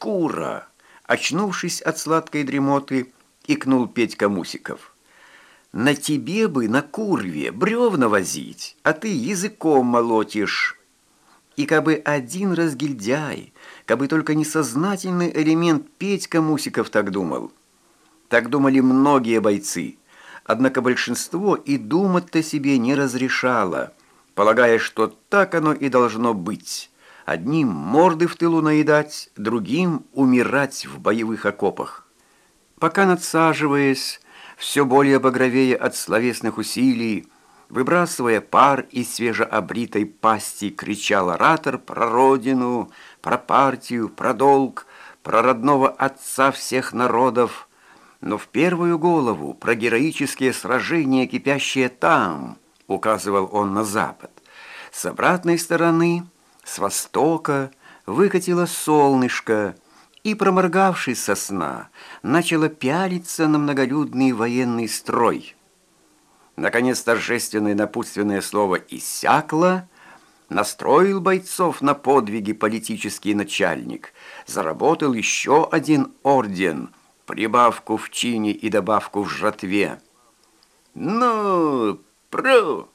шкура!» Очнувшись от сладкой дремоты, икнул Петька Мусиков. «На тебе бы на курве бревна возить, а ты языком молотишь». И кабы один разгильдяй, кабы только несознательный элемент Петька Мусиков так думал. Так думали многие бойцы, однако большинство и думать-то себе не разрешало, полагая, что так оно и должно быть. Одним морды в тылу наедать, другим умирать в боевых окопах. Пока надсаживаясь, все более багровее от словесных усилий, выбрасывая пар из свежеобритой пасти, кричал оратор про родину, про партию, про долг, про родного отца всех народов, но в первую голову про героические сражения, кипящие там, указывал он на запад. С обратной стороны – с востока выкатило солнышко и, проморгавшись со сна, начало пялиться на многолюдный военный строй. Наконец торжественное напутственное слово иссякло, настроил бойцов на подвиги политический начальник, заработал еще один орден, прибавку в чине и добавку в жратве. «Ну, про...»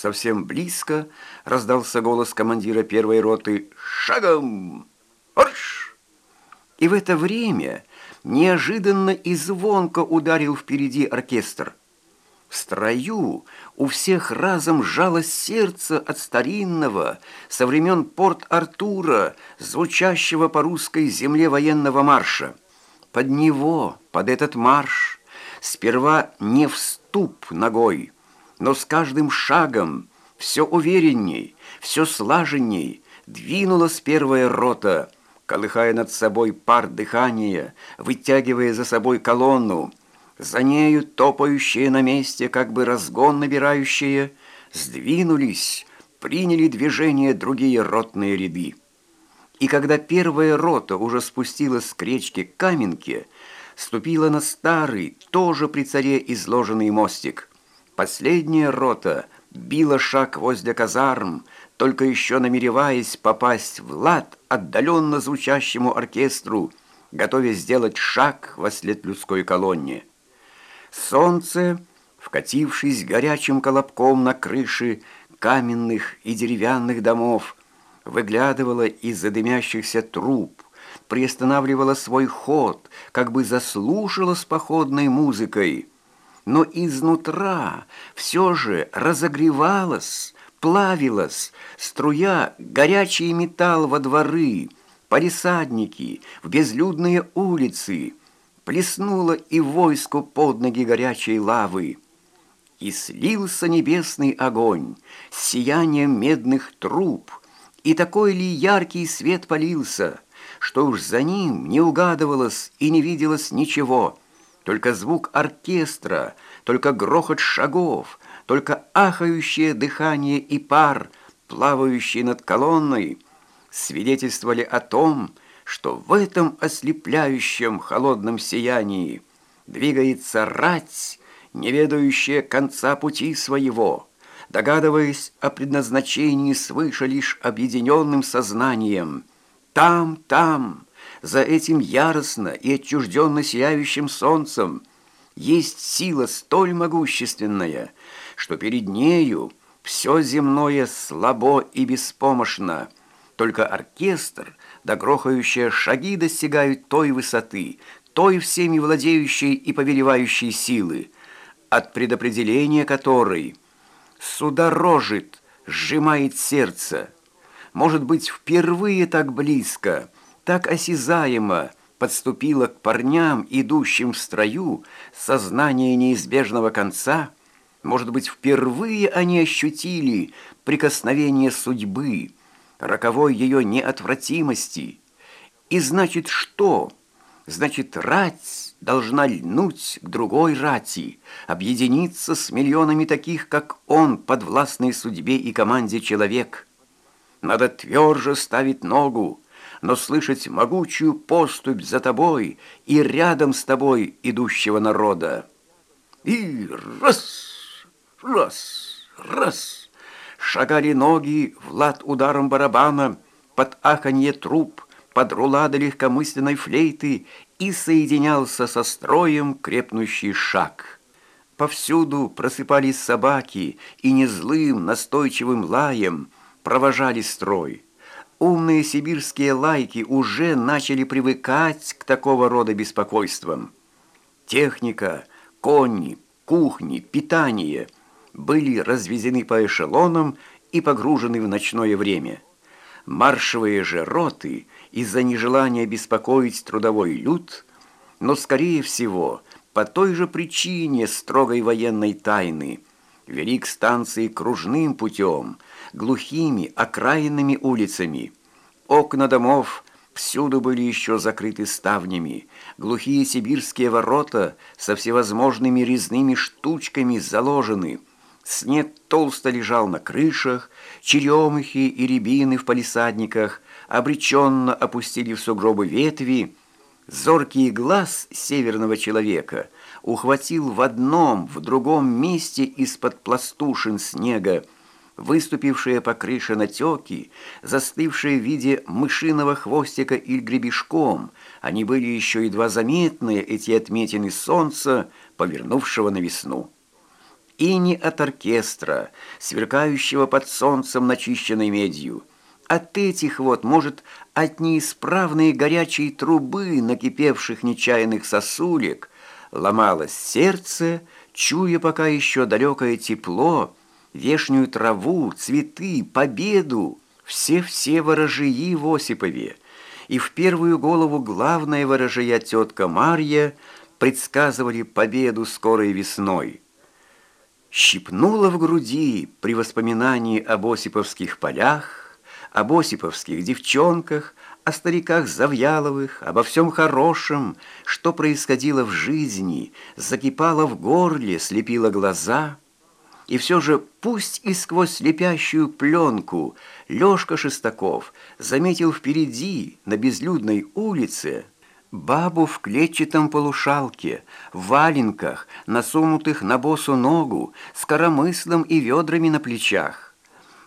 Совсем близко раздался голос командира первой роты «Шагом! Орш!» И в это время неожиданно и звонко ударил впереди оркестр. В строю у всех разом сжалось сердце от старинного, со времен Порт-Артура, звучащего по русской земле военного марша. Под него, под этот марш, сперва не вступ ногой, но с каждым шагом все уверенней, все слаженней двинулась первая рота, колыхая над собой пар дыхания, вытягивая за собой колонну. За нею топающие на месте, как бы разгон набирающие, сдвинулись, приняли движение другие ротные ряды. И когда первая рота уже спустилась к Каменке, ступила на старый, тоже при царе изложенный мостик – Последняя рота била шаг возле казарм, только еще намереваясь попасть в лад отдаленно звучащему оркестру, готовясь сделать шаг во след людской колонне. Солнце, вкатившись горячим колобком на крыши каменных и деревянных домов, выглядывало из-за дымящихся труб, приостанавливало свой ход, как бы заслушало с походной музыкой — но изнутра все же разогревалась, плавилась, струя горячий металл во дворы, полисадники, в безлюдные улицы, плеснула и войску под ноги горячей лавы. И слился небесный огонь с сиянием медных труб, и такой ли яркий свет полился, что уж за ним не угадывалось и не виделось ничего — только звук оркестра, только грохот шагов, только ахающее дыхание и пар, плавающий над колонной, свидетельствовали о том, что в этом ослепляющем холодном сиянии двигается рать, не ведающая конца пути своего, догадываясь о предназначении свыше лишь объединенным сознанием. Там, там, за этим яростно и отчужденно сияющим солнцем есть сила столь могущественная, что перед нею все земное слабо и беспомощно. Только оркестр да грохающие шаги достигают той высоты, той всеми владеющей и повелевающей силы, от предопределения которой судорожит, сжимает сердце. Может быть, впервые так близко – так осязаемо подступило к парням, идущим в строю, сознание неизбежного конца, может быть, впервые они ощутили прикосновение судьбы, роковой ее неотвратимости. И значит что? Значит, рать должна льнуть к другой рати, объединиться с миллионами таких, как он, подвластной судьбе и команде человек. Надо тверже ставить ногу, но слышать могучую поступь за тобой и рядом с тобой идущего народа. И раз, раз, раз, шагали ноги в лад ударом барабана под аханье труп, под рулады легкомысленной флейты и соединялся со строем крепнущий шаг. Повсюду просыпались собаки и незлым настойчивым лаем провожали строй. Умные сибирские лайки уже начали привыкать к такого рода беспокойствам. Техника, кони, кухни, питание были развезены по эшелонам и погружены в ночное время. Маршевые же роты из-за нежелания беспокоить трудовой люд, но, скорее всего, по той же причине строгой военной тайны вели к станции кружным путем, глухими окраинными улицами. Окна домов всюду были еще закрыты ставнями, глухие сибирские ворота со всевозможными резными штучками заложены – Снег толсто лежал на крышах, черемухи и рябины в палисадниках обреченно опустили в сугробы ветви. Зоркий глаз северного человека ухватил в одном, в другом месте из-под пластушин снега выступившие по крыше натеки, застывшие в виде мышиного хвостика или гребешком, они были еще едва заметные, эти отметины солнца, повернувшего на весну и не от оркестра, сверкающего под солнцем начищенной медью. От этих вот, может, от неисправной горячей трубы, накипевших нечаянных сосулек, ломалось сердце, чуя пока еще далекое тепло, вешнюю траву, цветы, победу, все-все ворожии в Осипове. И в первую голову главная ворожия тетка Марья предсказывали победу скорой весной. Щипнуло в груди при воспоминании об осиповских полях, об осиповских девчонках, о стариках Завьяловых, обо всем хорошем, что происходило в жизни, закипало в горле, слепило глаза. И все же, пусть и сквозь слепящую пленку, Лешка Шестаков заметил впереди, на безлюдной улице, Бабу в клетчатом полушалке, в валенках, насунутых на босу ногу, с коромыслом и ведрами на плечах.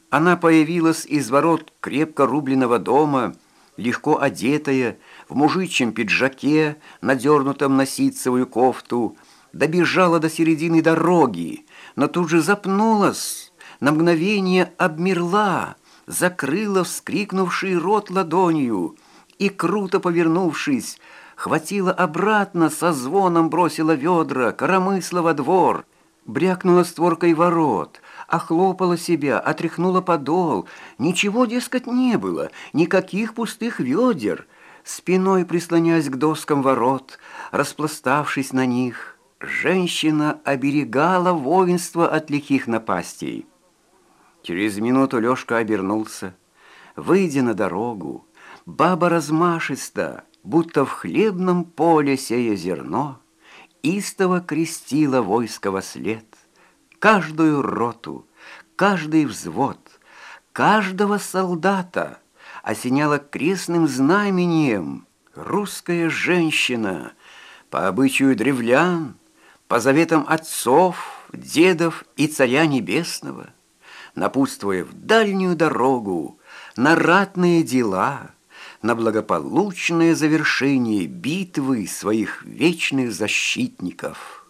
Она появилась из ворот крепко рубленного дома, легко одетая, в мужичьем пиджаке, надернутом на ситцевую кофту, добежала до середины дороги, но тут же запнулась, на мгновение обмерла, закрыла вскрикнувший рот ладонью и, круто повернувшись, хватила обратно, со звоном бросила ведра, коромысла во двор, брякнула створкой ворот, охлопала себя, отряхнула подол. Ничего, дескать, не было, никаких пустых ведер. Спиной прислоняясь к доскам ворот, распластавшись на них, женщина оберегала воинство от лихих напастей. Через минуту Лёшка обернулся. Выйдя на дорогу, баба размашиста, будто в хлебном поле сея зерно, истово крестила войско во след, каждую роту, каждый взвод, каждого солдата осеняла крестным знамением русская женщина по обычаю древлян, по заветам отцов, дедов и царя небесного, напутствуя в дальнюю дорогу, на ратные дела — на благополучное завершение битвы своих вечных защитников».